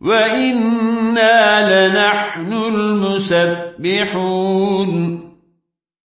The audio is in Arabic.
وَإِنَّا لَنَحْنُ الْمُسَبِّحُونَ